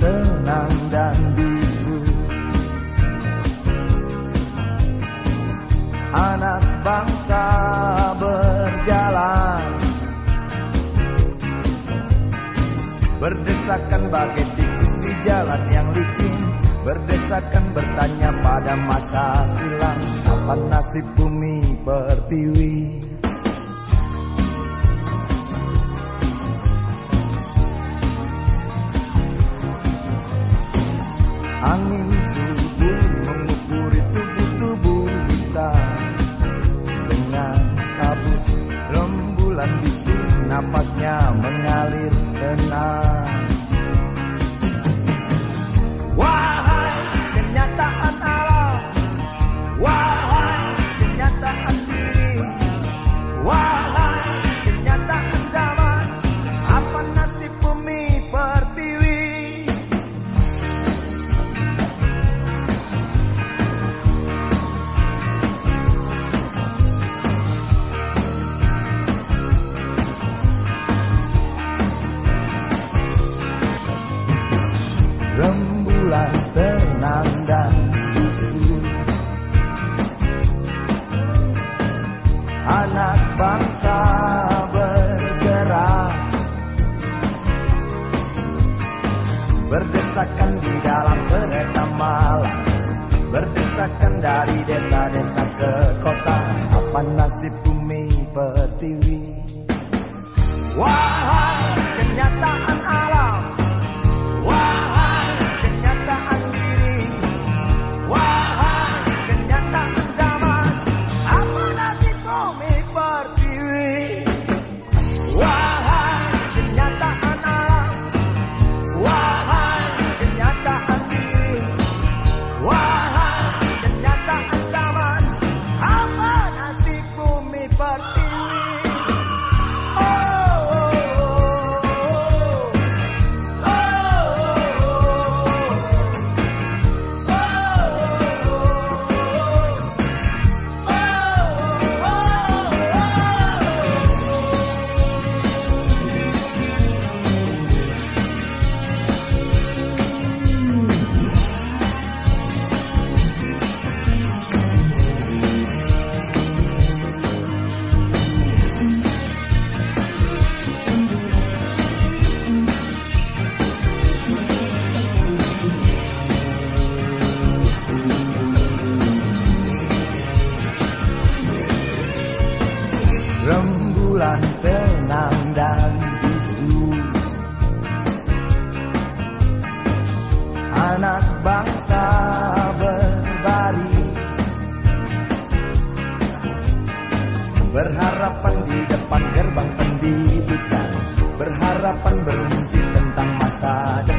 tenang dan bisu. Anak bangsa berjalan. Berdesakan bagai tikus di jalan yang licin. Berdesakan bertanya pada masa silam. Apa nasib bumi pertiwi? Nafasnya mengalir tenang. anak bangsa bergerak. Berdesakan di dalam kereta malam. Berdesakan dari desa-desa ke kota. Apa nasib bumi pertiwi? Wahai kenyataan alam. Berharapan di depan gerbang pendidikan Berharapan bermimpi tentang masa depan.